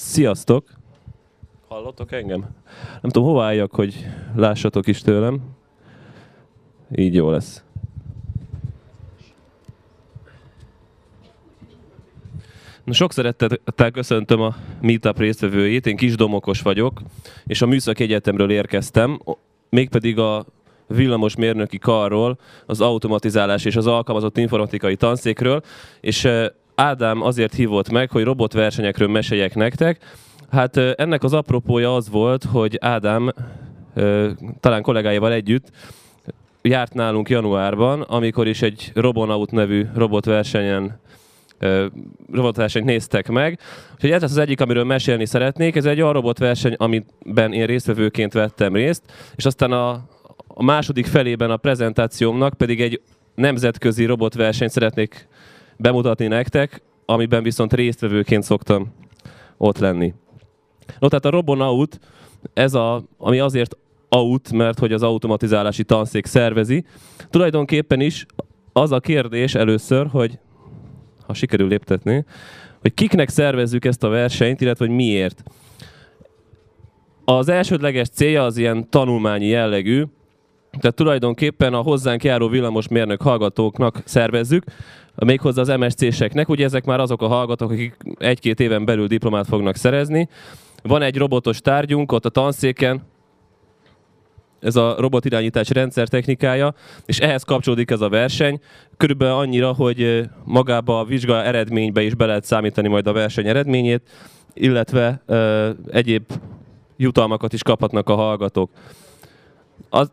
Sziasztok! Hallottok engem? Nem tudom, hova álljak, hogy lássatok is tőlem. Így jó lesz. Na, sok szeretettel köszöntöm a Meetup résztvevőjét, én Kis Domokos vagyok, és a Műszaki Egyetemről érkeztem, mégpedig a villamos mérnöki karról, az automatizálás és az alkalmazott informatikai tanszékről, és eh, Ádám azért hívott meg, hogy robotversenyekről meséljek nektek. Hát ennek az apropója az volt, hogy Ádám talán kollégáival együtt járt nálunk januárban, amikor is egy Robonaut nevű robotversenyen robotversenyt néztek meg. Úgyhogy ez az egyik, amiről mesélni szeretnék. Ez egy olyan robotverseny, amiben én résztvevőként vettem részt, és aztán a, a második felében a prezentációmnak pedig egy nemzetközi robotversenyt szeretnék bemutatni nektek, amiben viszont résztvevőként szoktam ott lenni. No, tehát a Robonaut, ez a, ami azért aut, mert hogy az automatizálási tanszék szervezi. Tulajdonképpen is az a kérdés először, hogy ha sikerül léptetni, hogy kiknek szervezzük ezt a versenyt, illetve hogy miért. Az elsődleges célja az ilyen tanulmányi jellegű, tehát tulajdonképpen a hozzánk járó villamosmérnök hallgatóknak szervezzük, méghozzá az MSC-seknek. Ugye ezek már azok a hallgatók, akik egy-két éven belül diplomát fognak szerezni. Van egy robotos tárgyunk ott a tanszéken, ez a robotirányítás rendszer technikája, és ehhez kapcsolódik ez a verseny. Körülbelül annyira, hogy magába a vizsga eredménybe is be lehet számítani majd a verseny eredményét, illetve ö, egyéb jutalmakat is kaphatnak a hallgatók. A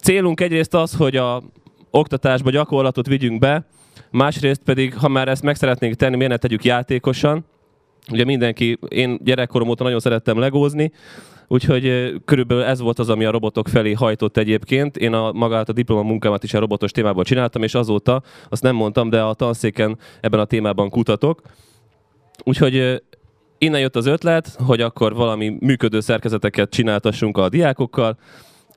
célunk egyrészt az, hogy a oktatásba gyakorlatot vigyünk be, másrészt pedig, ha már ezt meg szeretnénk tenni, miért ne tegyük játékosan. Ugye mindenki, én gyerekkorom óta nagyon szerettem legózni, Úgyhogy körülbelül ez volt az, ami a robotok felé hajtott egyébként. Én a magát a diplomamunkámat is a robotos témából csináltam, és azóta, azt nem mondtam, de a tanszéken ebben a témában kutatok. Úgyhogy innen jött az ötlet, hogy akkor valami működő szerkezeteket csináltassunk a diákokkal,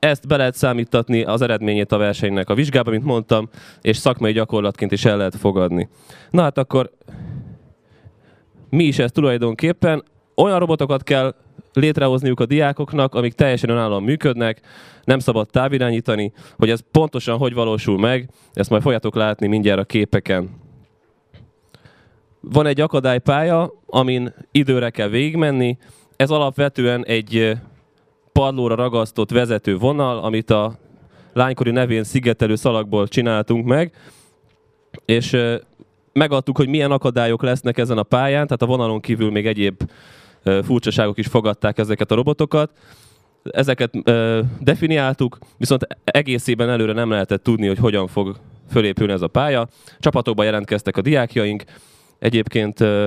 ezt be lehet számítatni az eredményét a versenynek a vizsgába, mint mondtam, és szakmai gyakorlatként is el lehet fogadni. Na hát akkor mi is ez tulajdonképpen? Olyan robotokat kell létrehozniuk a diákoknak, amik teljesen önállóan működnek, nem szabad távirányítani, hogy ez pontosan hogy valósul meg, ezt majd fogjátok látni mindjárt a képeken. Van egy akadálypálya, amin időre kell végigmenni, ez alapvetően egy padlóra ragasztott vezető vonal, amit a lánykori nevén szigetelő szalagból csináltunk meg, és megadtuk, hogy milyen akadályok lesznek ezen a pályán, tehát a vonalon kívül még egyéb furcsaságok is fogadták ezeket a robotokat. Ezeket definiáltuk, viszont egészében előre nem lehetett tudni, hogy hogyan fog fölépülni ez a pálya. Csapatokban jelentkeztek a diákjaink. Egyébként ö,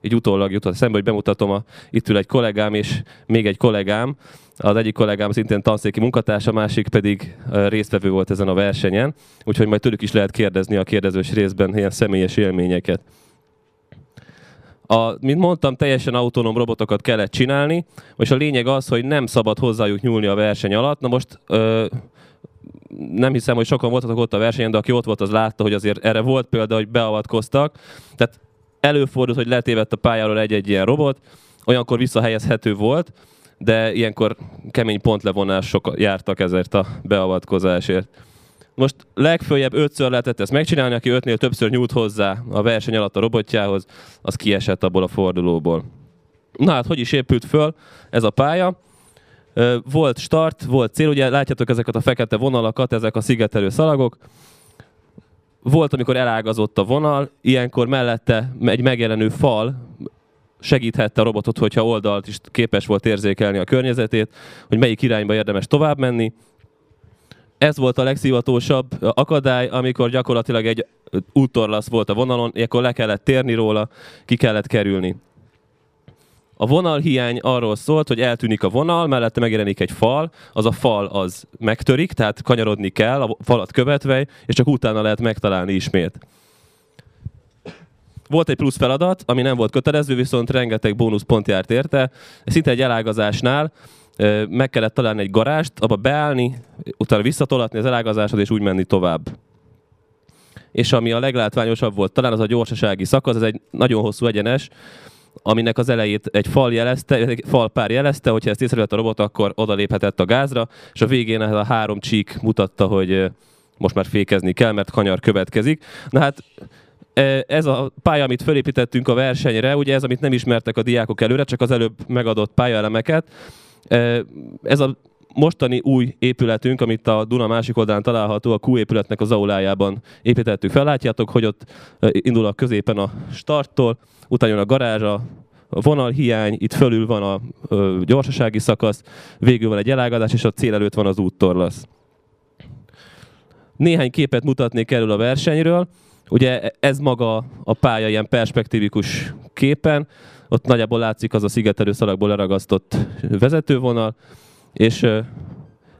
így utólag jutott szembe, hogy bemutatom, a, itt ül egy kollégám és még egy kollégám. Az egyik kollégám szintén tanszéki munkatársa, a másik pedig résztvevő volt ezen a versenyen, úgyhogy majd tőlük is lehet kérdezni a kérdezős részben ilyen személyes élményeket. A, mint mondtam, teljesen autonóm robotokat kellett csinálni, és a lényeg az, hogy nem szabad hozzájuk nyúlni a verseny alatt. Na most ö, nem hiszem, hogy sokan voltatok ott a versenyen, de aki ott volt, az látta, hogy azért erre volt példa, hogy beavatkoztak. Tehát előfordult, hogy letévedt a pályáról egy-egy ilyen robot, olyankor visszahelyezhető volt, de ilyenkor kemény pontlevonások jártak ezért a beavatkozásért. Most legfőjebb ötször lehetett ezt megcsinálni, aki ötnél többször nyújt hozzá a verseny alatt a robotjához, az kiesett abból a fordulóból. Na hát, hogy is épült föl ez a pálya? Volt start, volt cél, ugye látjátok ezeket a fekete vonalakat, ezek a szigetelő szalagok. Volt, amikor elágazott a vonal, ilyenkor mellette egy megjelenő fal segíthette a robotot, hogyha oldalt is képes volt érzékelni a környezetét, hogy melyik irányba érdemes tovább menni, ez volt a legszívatosabb akadály, amikor gyakorlatilag egy úttorlasz volt a vonalon, akkor le kellett térni róla, ki kellett kerülni. A vonalhiány arról szólt, hogy eltűnik a vonal, mellette megjelenik egy fal, az a fal az megtörik, tehát kanyarodni kell a falat követve, és csak utána lehet megtalálni ismét. Volt egy plusz feladat, ami nem volt kötelező, viszont rengeteg bónuszpont járt érte. Szinte egy elágazásnál meg kellett találni egy garást, abba beállni, utána visszatolatni az elágazásod, és úgy menni tovább. És ami a leglátványosabb volt, talán az a gyorsasági szakasz, ez egy nagyon hosszú egyenes, aminek az elejét egy fal jelezte, egy fal pár jelezte, hogyha ezt észrevett a robot, akkor odaléphetett a gázra, és a végén ez a három csík mutatta, hogy most már fékezni kell, mert kanyar következik. Na hát ez a pálya, amit felépítettünk a versenyre, ugye ez, amit nem ismertek a diákok előre, csak az előbb megadott pályaelemeket. Ez a mostani új épületünk, amit a Duna másik oldalán található, a Q épületnek az aulájában építettük fel. Látjátok, hogy ott indul a középen a starttól, utána jön a garázs, a vonalhiány, itt fölül van a gyorsasági szakasz, végül van egy elágadás, és a cél előtt van az úttorlasz. Néhány képet mutatnék erről a versenyről. Ugye ez maga a pálya ilyen perspektívikus képen, ott nagyjából látszik az a szigetelő szalagból leragasztott vezetővonal, és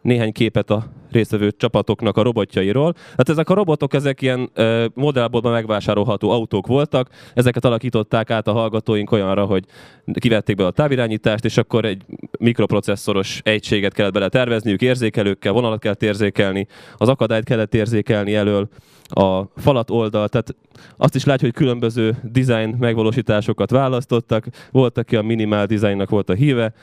néhány képet a résztvevő csapatoknak a robotjairól. Hát ezek a robotok, ezek ilyen ö, modellboltban megvásárolható autók voltak, ezeket alakították át a hallgatóink olyanra, hogy kivették be a távirányítást, és akkor egy mikroprocesszoros egységet kellett bele tervezniük, érzékelőkkel, vonalat kellett érzékelni, az akadályt kellett érzékelni elől, a falat oldal, tehát azt is látjuk, hogy különböző design megvalósításokat választottak, volt, aki a minimál designnak volt a híve,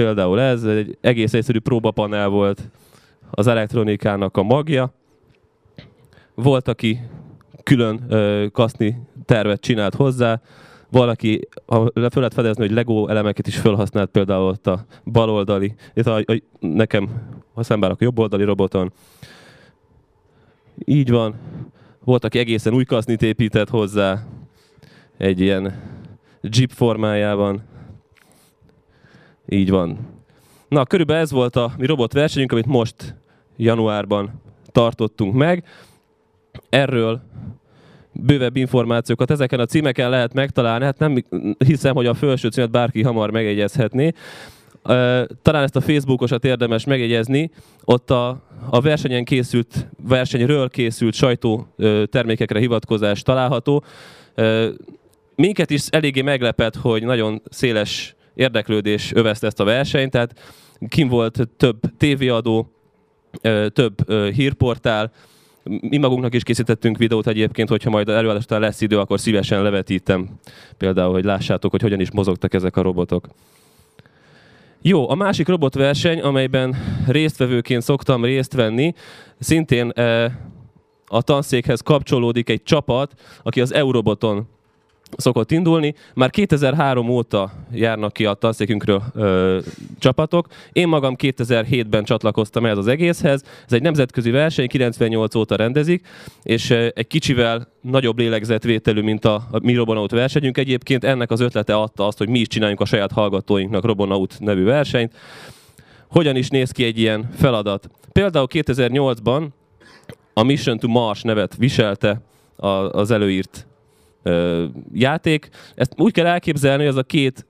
például ez, egy egész egyszerű próbapanel volt az elektronikának a magja. Volt, aki külön ö, kaszni tervet csinált hozzá, valaki ha fel lehet fedezni, hogy Lego elemeket is felhasznált például ott a baloldali, a, a, nekem a szemben a jobboldali roboton. Így van. Volt, aki egészen új kasznit épített hozzá, egy ilyen Jeep formájában. Így van. Na, körülbelül ez volt a mi robotversenyünk, amit most januárban tartottunk meg. Erről bővebb információkat ezeken a címeken lehet megtalálni. Hát nem hiszem, hogy a felső címet bárki hamar megjegyezhetné. Talán ezt a Facebookosat érdemes megjegyezni. Ott a, a versenyen készült, versenyről készült sajtó termékekre hivatkozás található. Minket is eléggé meglepett, hogy nagyon széles érdeklődés övezte ezt a versenyt, tehát kim volt több tévéadó, több hírportál, mi magunknak is készítettünk videót egyébként, hogyha majd előadás után lesz idő, akkor szívesen levetítem például, hogy lássátok, hogy hogyan is mozogtak ezek a robotok. Jó, a másik robotverseny, amelyben résztvevőként szoktam részt venni, szintén a tanszékhez kapcsolódik egy csapat, aki az Euroboton szokott indulni. Már 2003 óta járnak ki a tanszékünkről ö, csapatok. Én magam 2007-ben csatlakoztam ez az egészhez. Ez egy nemzetközi verseny, 98 óta rendezik, és egy kicsivel nagyobb lélegzetvételű, mint a, a mi Robonaut versenyünk. Egyébként ennek az ötlete adta azt, hogy mi is csináljunk a saját hallgatóinknak Robonaut nevű versenyt. Hogyan is néz ki egy ilyen feladat? Például 2008-ban a Mission to Mars nevet viselte az előírt ö, játék. Ezt úgy kell elképzelni, hogy az a két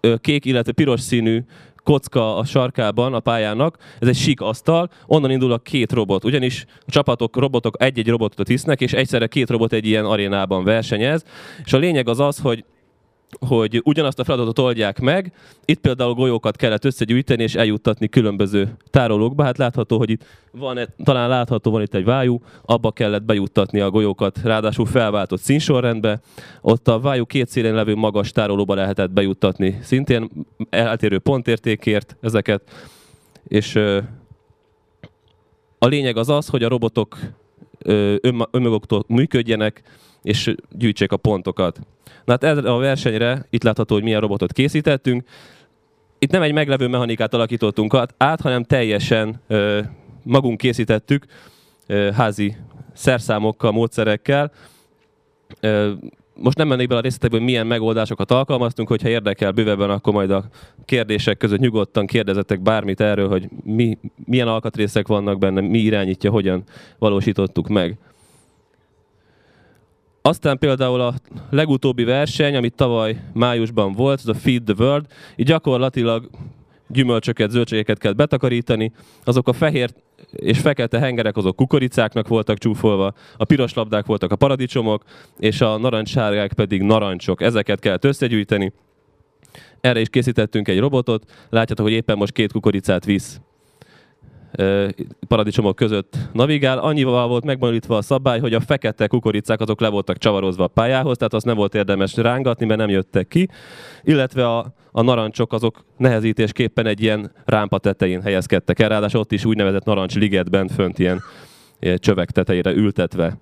ö, kék, illetve piros színű kocka a sarkában a pályának, ez egy sík asztal, onnan indul a két robot, ugyanis a csapatok, robotok egy-egy robotot hisznek, és egyszerre két robot egy ilyen arénában versenyez, és a lényeg az az, hogy hogy ugyanazt a feladatot oldják meg. Itt például golyókat kellett összegyűjteni és eljuttatni különböző tárolókba. Hát látható, hogy itt van, talán látható, van itt egy vájú, abba kellett bejuttatni a golyókat, ráadásul felváltott színsorrendbe. Ott a vájú két szélén levő magas tárolóba lehetett bejuttatni szintén eltérő pontértékért ezeket. És a lényeg az az, hogy a robotok önmaguktól működjenek, és gyűjtsék a pontokat. Na hát erre a versenyre itt látható, hogy milyen robotot készítettünk. Itt nem egy meglevő mechanikát alakítottunk át, hanem teljesen ö, magunk készítettük ö, házi szerszámokkal, módszerekkel. Ö, most nem mennék bele a részletekbe, hogy milyen megoldásokat alkalmaztunk, hogyha érdekel bővebben, akkor majd a kérdések között nyugodtan kérdezetek bármit erről, hogy mi, milyen alkatrészek vannak benne, mi irányítja, hogyan valósítottuk meg. Aztán például a legutóbbi verseny, amit tavaly májusban volt, az a Feed the World, így gyakorlatilag gyümölcsöket, zöldségeket kell betakarítani, azok a fehér és fekete hengerek azok kukoricáknak voltak csúfolva, a piros labdák voltak a paradicsomok, és a narancssárgák pedig narancsok. Ezeket kell összegyűjteni. Erre is készítettünk egy robotot, látjátok, hogy éppen most két kukoricát visz. Paradicsomok között navigál. Annyival volt megbonyolítva a szabály, hogy a fekete kukoricák azok le voltak csavarozva a pályához, tehát azt nem volt érdemes rángatni, mert nem jöttek ki. Illetve a, a narancsok azok nehezítésképpen egy ilyen rámpa tetején helyezkedtek el, ráadásul ott is úgynevezett narancsligetben fönt ilyen, ilyen csövek tetejére ültetve.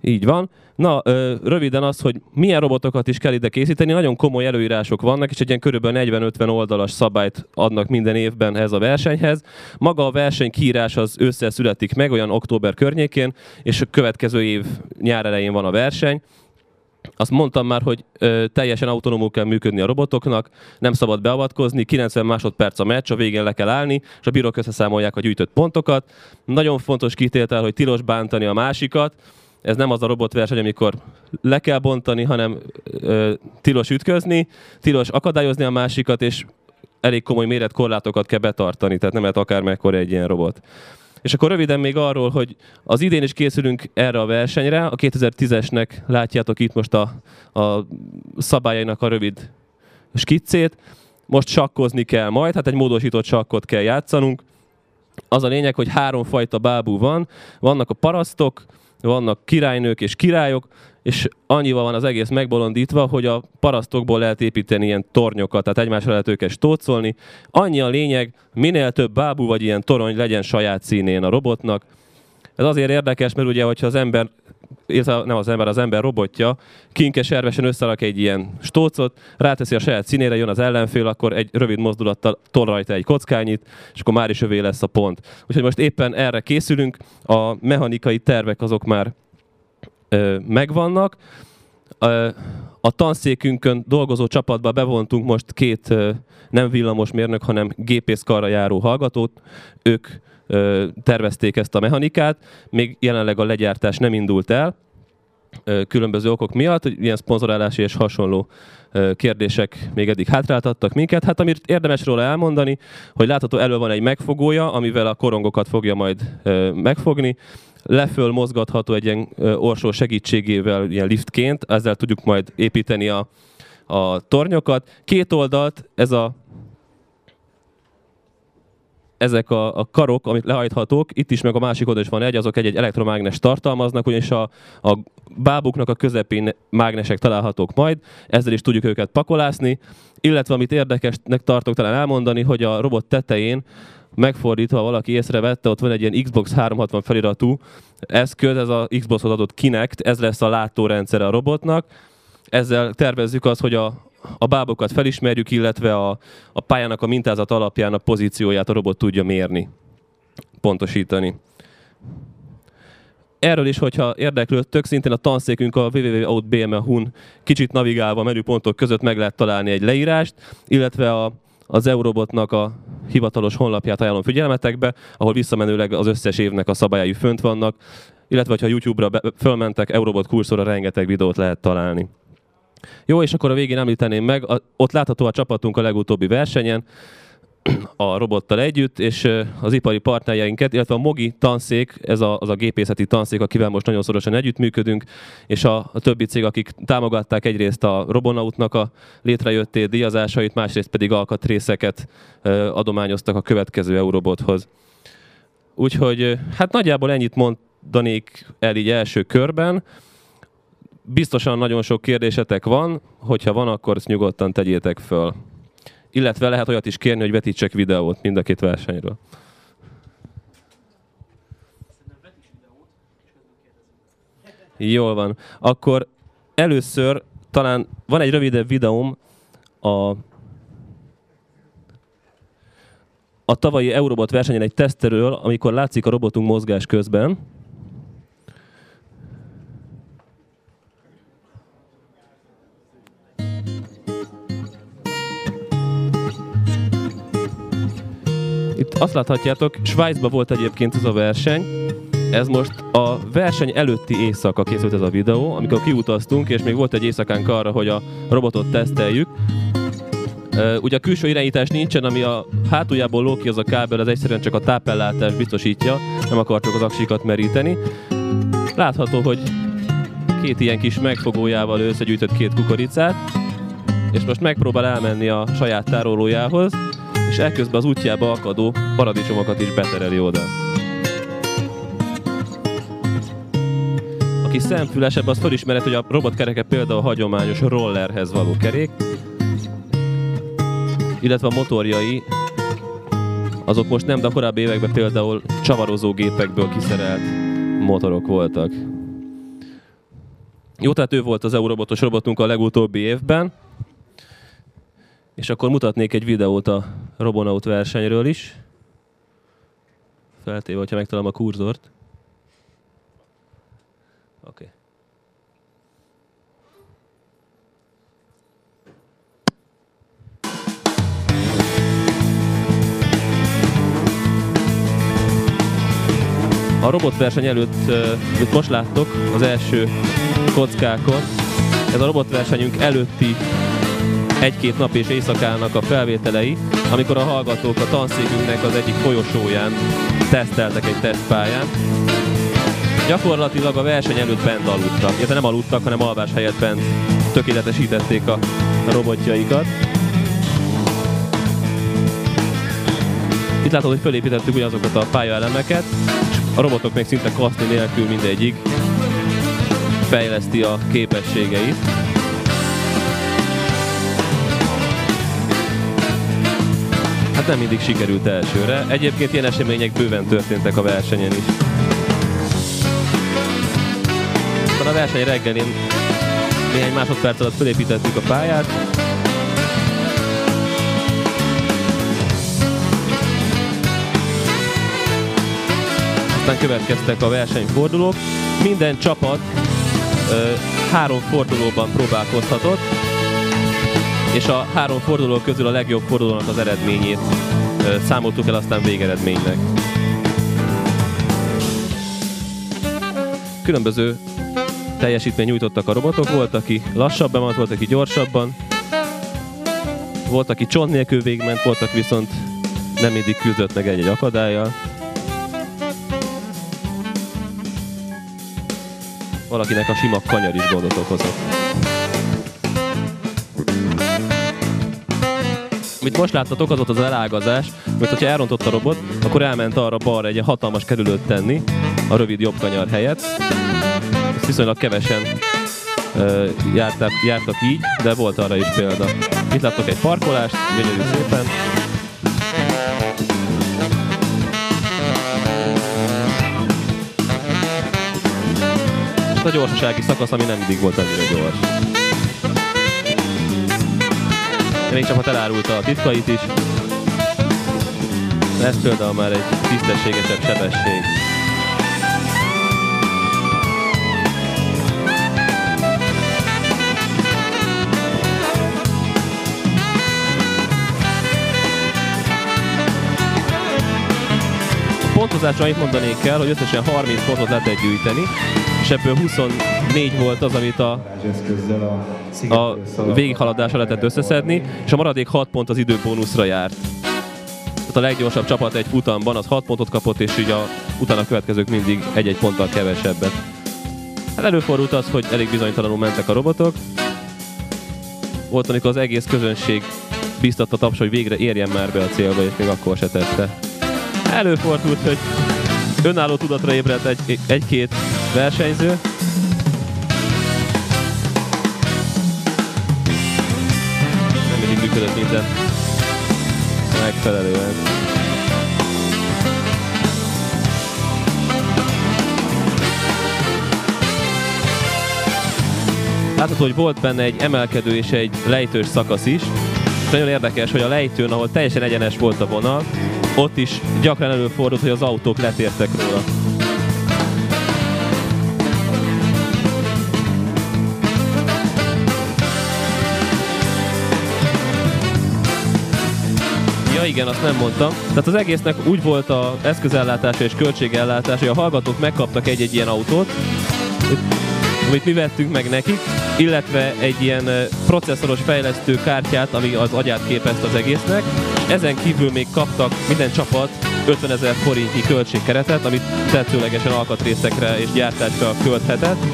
Így van. Na, ö, röviden az, hogy milyen robotokat is kell ide készíteni, nagyon komoly előírások vannak, és egy ilyen körülbelül 40-50 oldalas szabályt adnak minden évben ez a versenyhez. Maga a verseny kiírás az ősszel születik meg, olyan október környékén, és a következő év nyár elején van a verseny. Azt mondtam már, hogy ö, teljesen autonómul kell működni a robotoknak, nem szabad beavatkozni, 90 másodperc a meccs, a végén le kell állni, és a bírók összeszámolják a gyűjtött pontokat. Nagyon fontos kitétel, hogy tilos bántani a másikat, ez nem az a robotverseny, amikor le kell bontani, hanem ö, tilos ütközni, tilos akadályozni a másikat, és elég komoly méretkorlátokat kell betartani, tehát nem lehet akármekkor egy ilyen robot. És akkor röviden még arról, hogy az idén is készülünk erre a versenyre, a 2010-esnek látjátok itt most a, a szabályainak a rövid skiccét. Most sakkozni kell majd, hát egy módosított sakkot kell játszanunk. Az a lényeg, hogy három fajta bábú van. Vannak a parasztok, vannak királynők és királyok, és annyival van az egész megbolondítva, hogy a parasztokból lehet építeni ilyen tornyokat, tehát egymásra lehet őket stócolni. Annyi a lényeg, minél több bábú vagy ilyen torony legyen saját színén a robotnak. Ez azért érdekes, mert ugye, hogyha az ember nem az ember, az ember robotja, kinkes ervesen összerak egy ilyen stócot, ráteszi a saját színére, jön az ellenfél, akkor egy rövid mozdulattal tol rajta egy kockányit, és akkor már is övé lesz a pont. Úgyhogy most éppen erre készülünk, a mechanikai tervek azok már ö, megvannak. Ö, a tanszékünkön dolgozó csapatba bevontunk most két nem villamosmérnök, hanem gépészkarra járó hallgatót. Ők tervezték ezt a mechanikát, még jelenleg a legyártás nem indult el, különböző okok miatt, hogy ilyen szponzorálási és hasonló kérdések még eddig hátráltattak minket. Hát amit érdemes róla elmondani, hogy látható elő van egy megfogója, amivel a korongokat fogja majd megfogni, leföl mozgatható egy ilyen orsó segítségével, ilyen liftként, ezzel tudjuk majd építeni a, a tornyokat. Két oldalt ez a ezek a, a karok, amit lehajthatók, itt is meg a másik oldalon is van egy, azok egy-egy elektromágnes tartalmaznak, ugyanis a, a bábuknak a közepén mágnesek találhatók majd, ezzel is tudjuk őket pakolászni, illetve amit érdekesnek tartok talán elmondani, hogy a robot tetején megfordítva valaki észrevette, ott van egy ilyen Xbox 360 feliratú eszköz, ez a Xboxhoz adott Kinect, ez lesz a látórendszere a robotnak. Ezzel tervezzük azt, hogy a, a bábokat felismerjük, illetve a, a pályának a mintázat alapján a pozícióját a robot tudja mérni, pontosítani. Erről is, hogyha érdeklődtök, szintén a tanszékünk a www.outbmhu-n kicsit navigálva a menüpontok között meg lehet találni egy leírást, illetve a, az Eurobotnak a hivatalos honlapját ajánlom figyelmetekbe, ahol visszamenőleg az összes évnek a szabályai fönt vannak, illetve ha YouTube-ra be, fölmentek, Eurobot kurszorra rengeteg videót lehet találni. Jó, és akkor a végén említeném meg, a, ott látható a csapatunk a legutóbbi versenyen, a robottal együtt, és az ipari partnerjeinket, illetve a MOGI tanszék, ez a, az a gépészeti tanszék, akivel most nagyon szorosan együttműködünk, és a, a többi cég, akik támogatták egyrészt a Robonautnak a létrejöttét, díjazásait, másrészt pedig alkatrészeket adományoztak a következő Eurobothoz. Úgyhogy hát nagyjából ennyit mondanék el így első körben biztosan nagyon sok kérdésetek van, hogyha van, akkor ezt nyugodtan tegyétek föl. Illetve lehet olyat is kérni, hogy vetítsek videót mind a két versenyről. Jól van. Akkor először talán van egy rövidebb videóm a a tavalyi Eurobot versenyen egy teszterről, amikor látszik a robotunk mozgás közben. Azt láthatjátok, Svájcban volt egyébként ez a verseny, ez most a verseny előtti éjszaka készült ez a videó, amikor kiutaztunk, és még volt egy éjszakánk arra, hogy a robotot teszteljük. ugye a külső irányítás nincsen, ami a hátuljából ló az a kábel, az egyszerűen csak a tápellátás biztosítja, nem akar csak az aksikat meríteni. Látható, hogy két ilyen kis megfogójával összegyűjtött két kukoricát. és most megpróbál elmenni a saját tárolójához, és elközben az útjába akadó paradicsomokat is betereli oda. Aki szemfülesebb, az felismerhet, hogy a robotkereke például a hagyományos rollerhez való kerék, illetve a motorjai azok most nem, de a korábbi években például csavarozó gépekből kiszerelt motorok voltak. Jó, tehát ő volt az Eurobotos robotunk a legutóbbi évben. És akkor mutatnék egy videót a Robonaut versenyről is. Feltéve, hogyha megtalálom a kurzort. Oké. Okay. A robotverseny előtt, amit most láttok, az első kockákon, ez a robotversenyünk előtti egy-két nap és éjszakának a felvételei, amikor a hallgatók a tanszékünknek az egyik folyosóján teszteltek egy tesztpályán. Gyakorlatilag a verseny előtt bent aludtak, illetve nem aludtak, hanem alvás helyett bent tökéletesítették a robotjaikat. Itt látod, hogy felépítettük ugyanazokat a pályaelemeket, a robotok még szinte kaszni nélkül mindegyik fejleszti a képességeit. Nem mindig sikerült elsőre. Egyébként ilyen események bőven történtek a versenyen is. Aztán a verseny reggelén néhány másodperc alatt felépítettük a pályát, aztán következtek a versenyfordulók. Minden csapat ö, három fordulóban próbálkozhatott, és a három forduló közül a legjobb fordulónak az eredményét számoltuk el aztán végeredménynek. Különböző teljesítmény nyújtottak a robotok, volt, aki lassabban volt, aki gyorsabban, volt, aki csont nélkül végment, voltak viszont nem mindig küzdött meg egy-egy akadályjal. valakinek a sima kanyar is gondot okozott. Amit most láttatok, az ott az elágazás, mert ha elrontott a robot, akkor elment arra balra egy hatalmas kerülőt tenni, a rövid jobb kanyar helyett. Ezt viszonylag kevesen uh, jártak, jártak így, de volt arra is példa. Itt láttok egy parkolást, gyönyörű szépen. a gyorsasági szakasz, ami nem mindig volt annyira gyors. De még csapat elárulta a titkait is. Ez például már egy tisztességesebb sebesség. pontozásra annyit mondanék kell, hogy összesen 30 pontot lehetett gyűjteni, és ebből 24 volt az, amit a, a végighaladásra lehetett összeszedni, és a maradék 6 pont az időbónuszra járt. Tehát a leggyorsabb csapat egy futamban az 6 pontot kapott, és így a utána következők mindig egy-egy ponttal kevesebbet. Hát előfordult az, hogy elég bizonytalanul mentek a robotok. Volt, amikor az egész közönség biztatta taps, hogy végre érjen már be a célba, és még akkor se tette. Előfordult, hogy önálló tudatra ébredt egy, egy-két versenyző. Működött minden megfelelően. Látható, hogy volt benne egy emelkedő és egy lejtős szakasz is. nagyon érdekes, hogy a lejtőn, ahol teljesen egyenes volt a vonal, ott is gyakran előfordult, hogy az autók letértek róla. Ja igen, azt nem mondtam. Tehát az egésznek úgy volt a eszközellátása és költségellátása, hogy a hallgatók megkaptak egy-egy ilyen autót, amit mi vettünk meg nekik, illetve egy ilyen processzoros fejlesztő kártyát, ami az agyát képezte az egésznek. Ezen kívül még kaptak minden csapat 50 ezer forintnyi költségkeretet, amit tetszőlegesen alkatrészekre és gyártásra költhetett.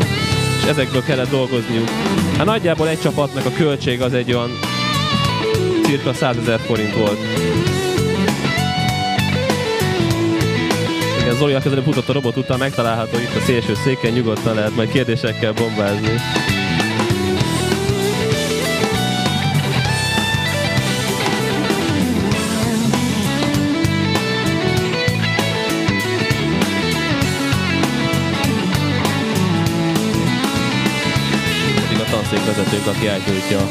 És ezekből kellett dolgozniuk. Hát nagyjából egy csapatnak a költség az egy olyan cirka 100 ezer forint volt. Igen, Zoli a közben futott a robot után, megtalálható itt a szélső széken, nyugodtan lehet majd kérdésekkel bombázni. Tanszékvezetőnk, aki átnyújtja a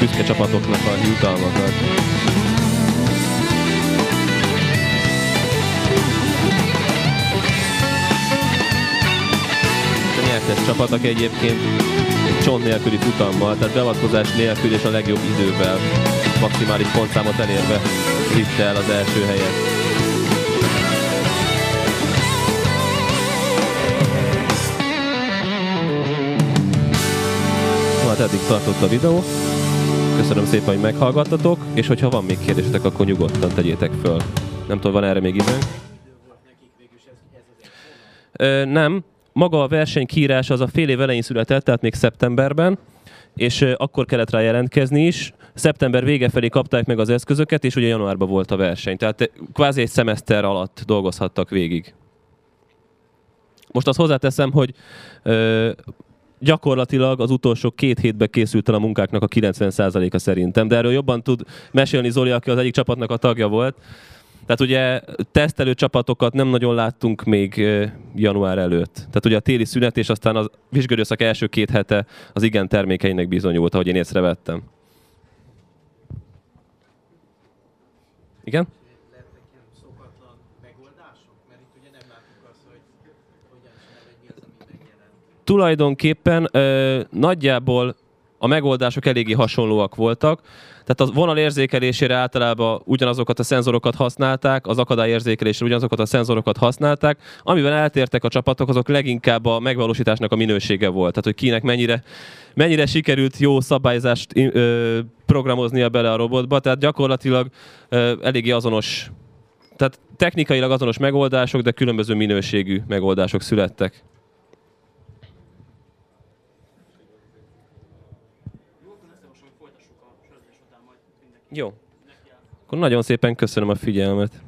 büszke csapatoknak a jutalmakat. A nyertes csapat, aki egyébként csont nélküli futammal, tehát beavatkozás nélkül és a legjobb idővel maximális pontszámot elérve vitte el az első helyet. Hát eddig tartott a videó. Köszönöm szépen, hogy meghallgattatok, és hogyha van még kérdésetek, akkor nyugodtan tegyétek föl. Nem tudom, van erre még időnk? Ö, nem, maga a verseny kiírás az a fél év elején született, tehát még szeptemberben, és akkor kellett rá jelentkezni is. Szeptember vége felé kapták meg az eszközöket, és ugye januárban volt a verseny. Tehát kvázi egy szemeszter alatt dolgozhattak végig. Most azt hozzáteszem, hogy ö, gyakorlatilag az utolsó két hétben készült el a munkáknak a 90%-a szerintem, de erről jobban tud mesélni Zoli, aki az egyik csapatnak a tagja volt. Tehát ugye tesztelő csapatokat nem nagyon láttunk még január előtt. Tehát ugye a téli szünet és aztán a vizsgőrőszak első két hete az igen termékeinek bizonyult, ahogy én észrevettem. Igen? Tulajdonképpen ö, nagyjából a megoldások eléggé hasonlóak voltak. Tehát a vonal érzékelésére általában ugyanazokat a szenzorokat használták, az akadályérzékelésre ugyanazokat a szenzorokat használták. Amiben eltértek a csapatok, azok leginkább a megvalósításnak a minősége volt. Tehát, hogy kinek mennyire, mennyire sikerült jó szabályzást ö, programoznia bele a robotba. Tehát gyakorlatilag ö, eléggé azonos, tehát technikailag azonos megoldások, de különböző minőségű megoldások születtek. Jó. Akkor nagyon szépen köszönöm a figyelmet.